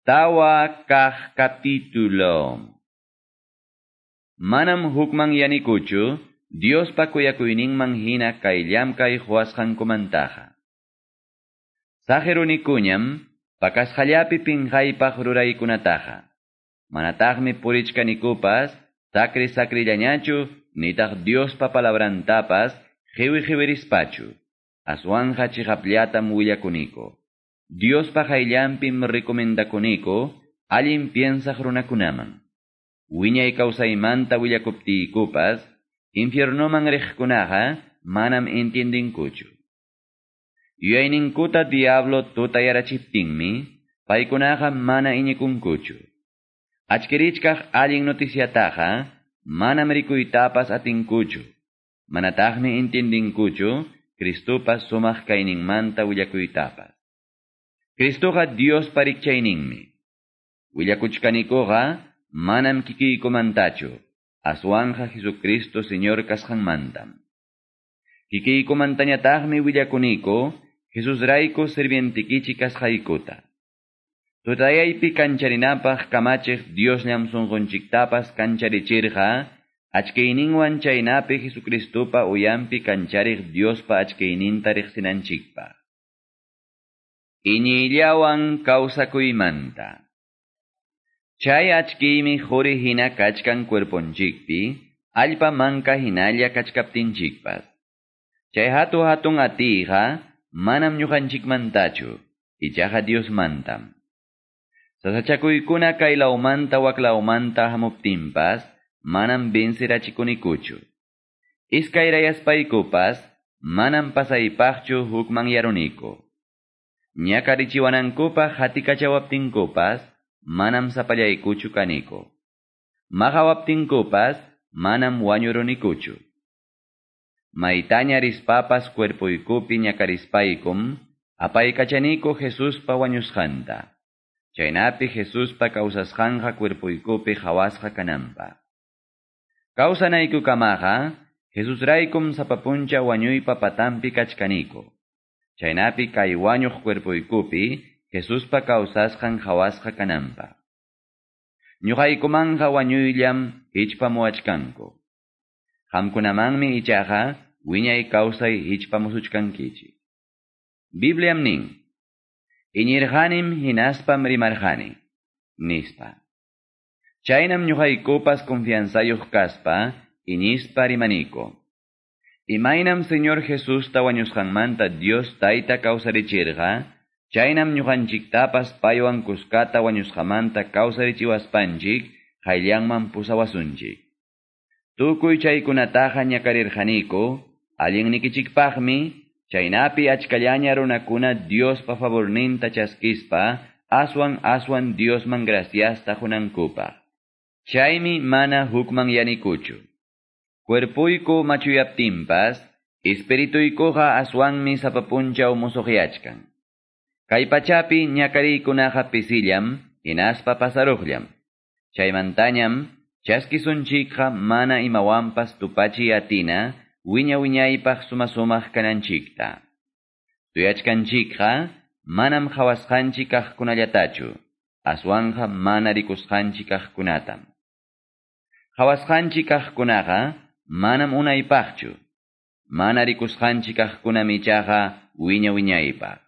Tawa kah capítulo. Manam hukman yanikuchu, Dios pa kuyakuyning manghina kayllam kay huashan kumantaja. Sajerunikuñam, pakashallapi pinjaypaj ruraykunataja. Manatagmi purichkanikupas, sakri sakrillañachu, nitaq Dios pa palabrantapas, jewi jewerispachu. Aswanja chihapliatam willakuniko. Dios pa jayllanpim recomendakuniko, allim piensaq runakunaman. Wiñay kawsaymanta willakuptiykupas, infiernoman riqkunaqa manam entiendinkuchu. Yuyayninkuta diablo tutayarachiptinmi, paykunaqa mana iñikunkuchu. Achkirichkaq allin noticiataqa, manam rikuytapas atinkuchu. Manataqmi entiendinkuchu, Cristupas sumaq kayninmanta willakuytapas. Cristoqa Dios parikchayninmi. Willakuchkanikuqa manam kikiykumantachu. Aswanja Jesucristo Señor kasqanmantam. Kikiykumantañataqmi willakuniko, Jesus raiko sirvientikichi kasqaykuta. Tutayaypi kancharinapaq kamachiq Dios ñam sunqunchiktapas kancharichirqa, achkeyninwan chaynapi Jesucristupa uyampi kanchariq Diospa achkeyninta riqsinanchikpa. Iñillawan kawsakuymanta. Chay achkiymi juri hina kachkan cuerponchikpi, allpa manka hinalla kachkaptinchikpas. Chay hatu hatun atiqa, manam ñuqanchikmantachu, ichaqa Dios mantam. Sasachakuykuna kay laumanta waklaumanta hamuptinpas, manam binsirachikunikuchu. Iskayrayaspaikupas, manam pasaypaqchu hukman yaruniko. Ñakarichiwanankupa hatikachawaptinkupas, manam sapallaykuchu kaniko. Mahawaptinkupas, manam wañurunikuchu. Maitaña rispapas cuerpoykupi ñakarispaykum, apaykachaniko Jesuspa wañusqanta. Chaynapi Jesuspa kawsasqanja cuerpoykupi hawasqa kananpa. Kawsanaykukamaqa, Jesusraykum sapapuncha wañuypa patampi kachkaniko. Chaynapi kay wañuq cuerpoykupi, Jesuspa kawsasqan hawasqa kananpa. Ñuqaykumanja wañuyllam hichpamuachkanku. Qamkunamanmi ichaqa wiñay kawsay hichpamusuchkankichi. Bibliam nin, Iñirqanim hinaspam rimarqani, nispa. Chaynam ñuqaykupas confianzayuq kaspa, inispa rimaniko. Imaynam Señor Jesusta wañusqanmanta Dios tayta kawsarichirqa, chaynam ñuqanchiktapas paywan kuskata wañusqamanta kawsarichiwaspanchik, qayllanman pusawasunchik. Tukuy chaykunataqa ñakarirqaniku, allinnikichikpaqmi, chaynapi achkallaña runakuna Dios pa favorninta chaskispa, aswan aswan Dios man graciasta hunankupa. Chaymi mana hukman yanikuchu. Cuerpuyku machuyaptinpas, espirituykuqa aswanmi sapapunchaw musuqyachkan. Kay pachapi ñakariykunaqa pisillam, hinaspa pasaruqllam. Chaymantañam, chaskisunchikqa mana imawanpas tupachi atina, wiña wiñaypaq sumasumaq kananchikta. Tuyachkanchikqa, manam hawasqanchik kaqkunallatachu, aswanja mana rikusqanchik kaqkunatam. Hawasqanchik kaqkunaqa, Manam unay pachu Manarikus khanchikakh kuna michaga uinya uinyaipa